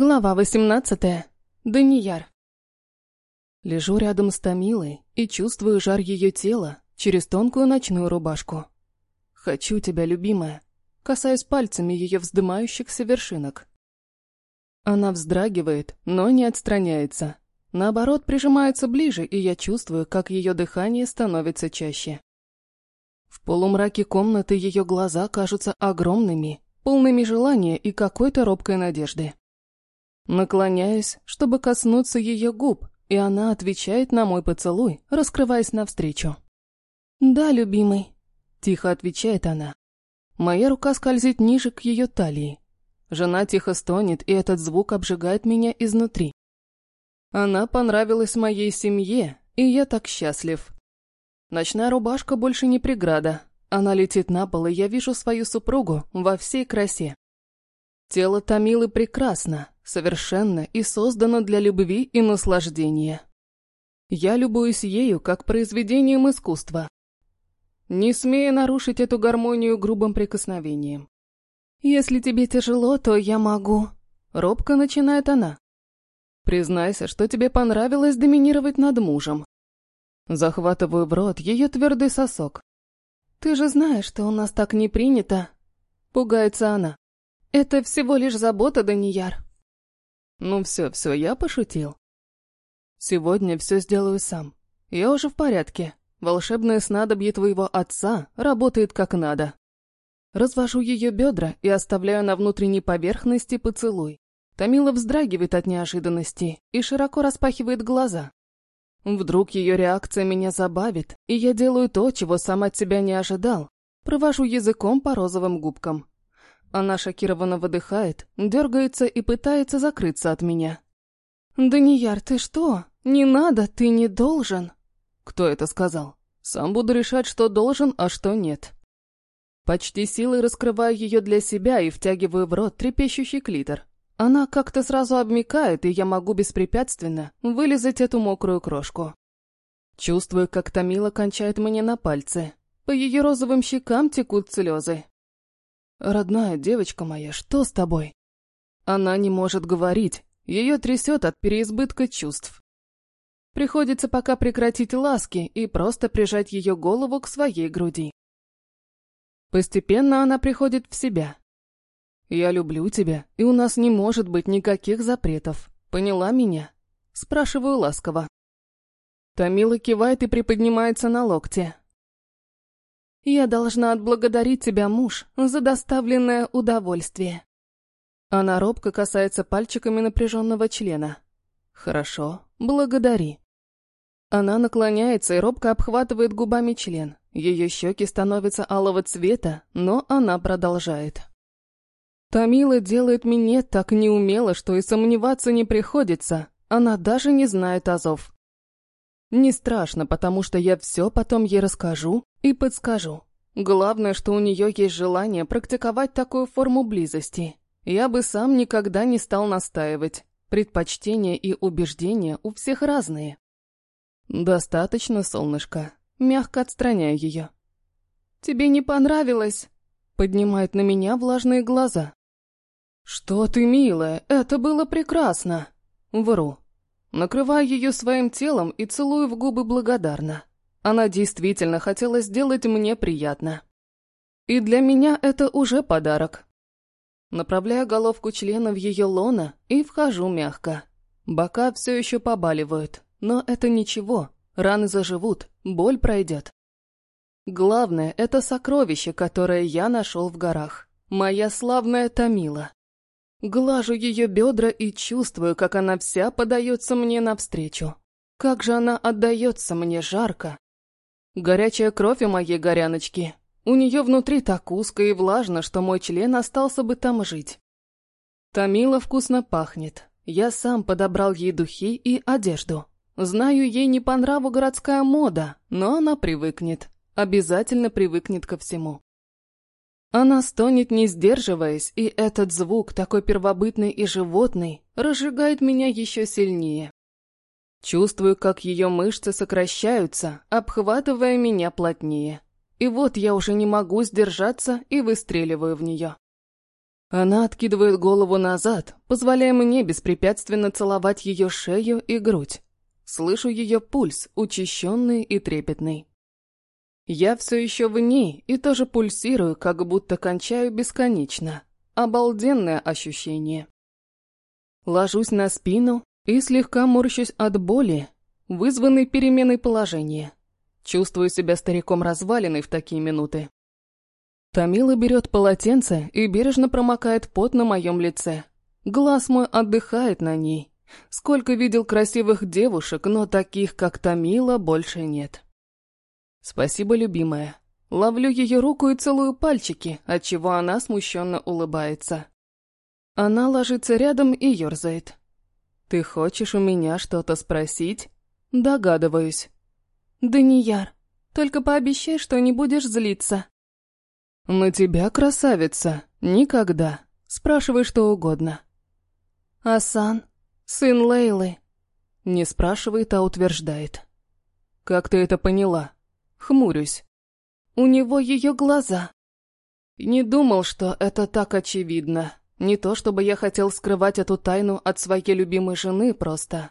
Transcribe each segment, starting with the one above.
Глава 18. Данияр. Лежу рядом с Томилой и чувствую жар ее тела через тонкую ночную рубашку. Хочу тебя, любимая, касаясь пальцами ее вздымающихся вершинок. Она вздрагивает, но не отстраняется. Наоборот, прижимается ближе, и я чувствую, как ее дыхание становится чаще. В полумраке комнаты ее глаза кажутся огромными, полными желания и какой-то робкой надежды. Наклоняюсь, чтобы коснуться ее губ, и она отвечает на мой поцелуй, раскрываясь навстречу. «Да, любимый», — тихо отвечает она. Моя рука скользит ниже к ее талии. Жена тихо стонет, и этот звук обжигает меня изнутри. Она понравилась моей семье, и я так счастлив. Ночная рубашка больше не преграда. Она летит на пол, и я вижу свою супругу во всей красе. Тело Томилы прекрасно, совершенно и создано для любви и наслаждения. Я любуюсь ею как произведением искусства, не смея нарушить эту гармонию грубым прикосновением. «Если тебе тяжело, то я могу...» Робко начинает она. «Признайся, что тебе понравилось доминировать над мужем». Захватываю в рот ее твердый сосок. «Ты же знаешь, что у нас так не принято...» Пугается она. «Это всего лишь забота, Данияр. Ну все, все, я пошутил. Сегодня все сделаю сам. Я уже в порядке. Волшебное снадобье твоего отца работает как надо. Развожу ее бедра и оставляю на внутренней поверхности поцелуй. Тамила вздрагивает от неожиданности и широко распахивает глаза. Вдруг ее реакция меня забавит, и я делаю то, чего сам от себя не ожидал. Провожу языком по розовым губкам. Она шокированно выдыхает, дергается и пытается закрыться от меня. «Данияр, ты что? Не надо, ты не должен!» «Кто это сказал? Сам буду решать, что должен, а что нет». Почти силой раскрываю ее для себя и втягиваю в рот трепещущий клитор. Она как-то сразу обмикает, и я могу беспрепятственно вылезать эту мокрую крошку. Чувствую, как Томила кончает мне на пальцы. По ее розовым щекам текут слезы. «Родная девочка моя, что с тобой?» Она не может говорить, ее трясет от переизбытка чувств. Приходится пока прекратить ласки и просто прижать ее голову к своей груди. Постепенно она приходит в себя. «Я люблю тебя, и у нас не может быть никаких запретов. Поняла меня?» Спрашиваю ласково. Тамила кивает и приподнимается на локте. Я должна отблагодарить тебя, муж, за доставленное удовольствие. Она робко касается пальчиками напряженного члена. Хорошо, благодари. Она наклоняется и робко обхватывает губами член. Ее щеки становятся алого цвета, но она продолжает. Тамила делает мне так неумело, что и сомневаться не приходится. Она даже не знает азов. Не страшно, потому что я все потом ей расскажу и подскажу. Главное, что у нее есть желание практиковать такую форму близости. Я бы сам никогда не стал настаивать. Предпочтения и убеждения у всех разные. Достаточно, солнышко. Мягко отстраняю ее. Тебе не понравилось? Поднимает на меня влажные глаза. Что ты, милая, это было прекрасно. Вру. Накрываю ее своим телом и целую в губы благодарно. Она действительно хотела сделать мне приятно. И для меня это уже подарок. Направляю головку члена в ее лона и вхожу мягко. Бока все еще побаливают, но это ничего, раны заживут, боль пройдет. Главное – это сокровище, которое я нашел в горах. Моя славная Тамила. Глажу ее бедра и чувствую, как она вся подается мне навстречу. Как же она отдается мне жарко. Горячая кровь у моей горяночки. У нее внутри так узко и влажно, что мой член остался бы там жить. Тамила вкусно пахнет. Я сам подобрал ей духи и одежду. Знаю, ей не по нраву городская мода, но она привыкнет. Обязательно привыкнет ко всему. Она стонет, не сдерживаясь, и этот звук, такой первобытный и животный, разжигает меня еще сильнее. Чувствую, как ее мышцы сокращаются, обхватывая меня плотнее. И вот я уже не могу сдержаться и выстреливаю в нее. Она откидывает голову назад, позволяя мне беспрепятственно целовать ее шею и грудь. Слышу ее пульс, учащенный и трепетный. Я все еще в ней и тоже пульсирую, как будто кончаю бесконечно. Обалденное ощущение. Ложусь на спину и слегка морщусь от боли, вызванной переменой положения. Чувствую себя стариком разваленной в такие минуты. Тамила берет полотенце и бережно промокает пот на моем лице. Глаз мой отдыхает на ней. Сколько видел красивых девушек, но таких, как Тамила, больше нет. Спасибо, любимая. Ловлю ее руку и целую пальчики, отчего она смущенно улыбается. Она ложится рядом и ерзает. «Ты хочешь у меня что-то спросить?» «Догадываюсь». «Данияр, только пообещай, что не будешь злиться». «На тебя, красавица, никогда. Спрашивай что угодно». «Асан, сын Лейлы». Не спрашивает, а утверждает. «Как ты это поняла?» Хмурюсь. У него ее глаза. Не думал, что это так очевидно. Не то, чтобы я хотел скрывать эту тайну от своей любимой жены просто.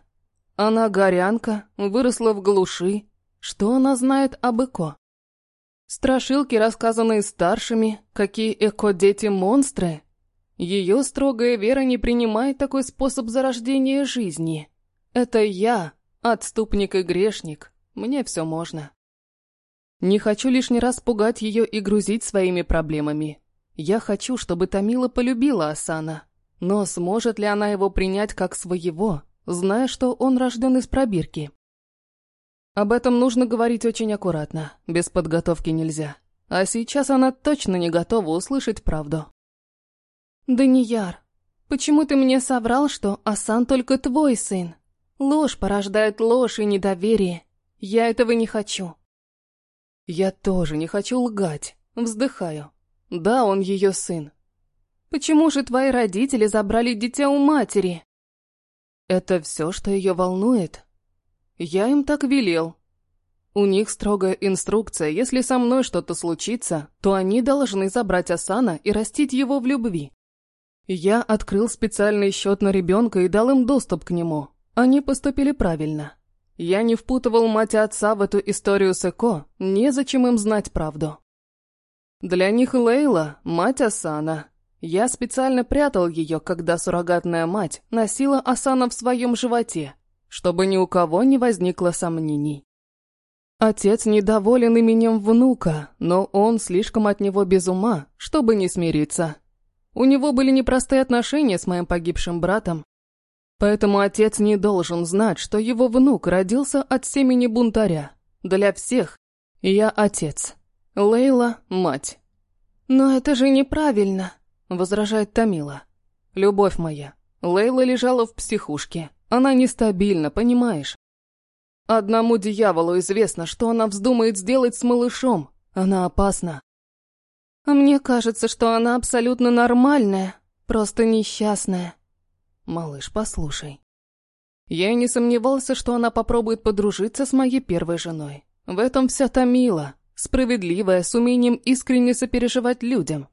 Она горянка, выросла в глуши. Что она знает об эко? Страшилки, рассказанные старшими, какие эко-дети монстры. Ее строгая вера не принимает такой способ зарождения жизни. Это я, отступник и грешник. Мне все можно. Не хочу лишний раз пугать ее и грузить своими проблемами. Я хочу, чтобы Тамила полюбила Асана. Но сможет ли она его принять как своего, зная, что он рожден из пробирки? Об этом нужно говорить очень аккуратно, без подготовки нельзя. А сейчас она точно не готова услышать правду. «Данияр, почему ты мне соврал, что Асан только твой сын? Ложь порождает ложь и недоверие. Я этого не хочу». Я тоже не хочу лгать. Вздыхаю. Да, он ее сын. Почему же твои родители забрали дитя у матери? Это все, что ее волнует? Я им так велел. У них строгая инструкция, если со мной что-то случится, то они должны забрать Асана и растить его в любви. Я открыл специальный счет на ребенка и дал им доступ к нему. Они поступили правильно. Я не впутывал мать отца в эту историю с Эко, незачем им знать правду. Для них Лейла – мать Асана. Я специально прятал ее, когда суррогатная мать носила Асана в своем животе, чтобы ни у кого не возникло сомнений. Отец недоволен именем внука, но он слишком от него без ума, чтобы не смириться. У него были непростые отношения с моим погибшим братом, поэтому отец не должен знать, что его внук родился от семени бунтаря. Для всех я отец, Лейла – мать. «Но это же неправильно», – возражает Тамила. «Любовь моя, Лейла лежала в психушке. Она нестабильна, понимаешь? Одному дьяволу известно, что она вздумает сделать с малышом. Она опасна. Мне кажется, что она абсолютно нормальная, просто несчастная. Малыш, послушай. Я и не сомневался, что она попробует подружиться с моей первой женой. В этом вся Тамила, справедливая, с умением искренне сопереживать людям.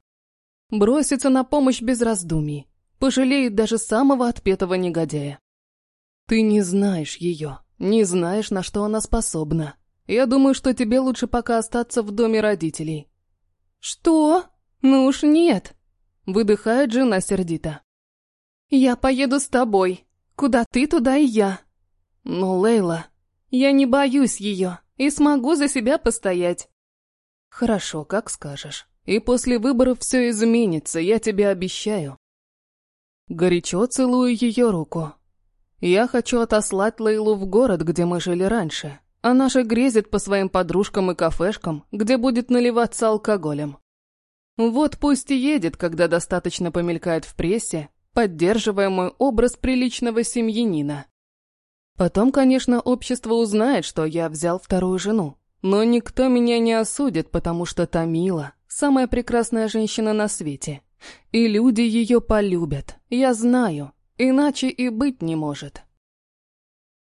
Бросится на помощь без раздумий, пожалеет даже самого отпетого негодяя. Ты не знаешь ее. Не знаешь, на что она способна. Я думаю, что тебе лучше пока остаться в доме родителей». «Что? Ну уж нет!» Выдыхает жена сердито. «Я поеду с тобой. Куда ты, туда и я». «Ну, Лейла, я не боюсь ее и смогу за себя постоять». «Хорошо, как скажешь. И после выборов все изменится, я тебе обещаю». Горячо целую ее руку, я хочу отослать Лейлу в город, где мы жили раньше. Она же грезит по своим подружкам и кафешкам, где будет наливаться алкоголем. Вот пусть и едет, когда достаточно помелькает в прессе, поддерживая мой образ приличного семьянина. Потом, конечно, общество узнает, что я взял вторую жену. Но никто меня не осудит, потому что Тамила – самая прекрасная женщина на свете. И люди ее полюбят, я знаю. Иначе и быть не может.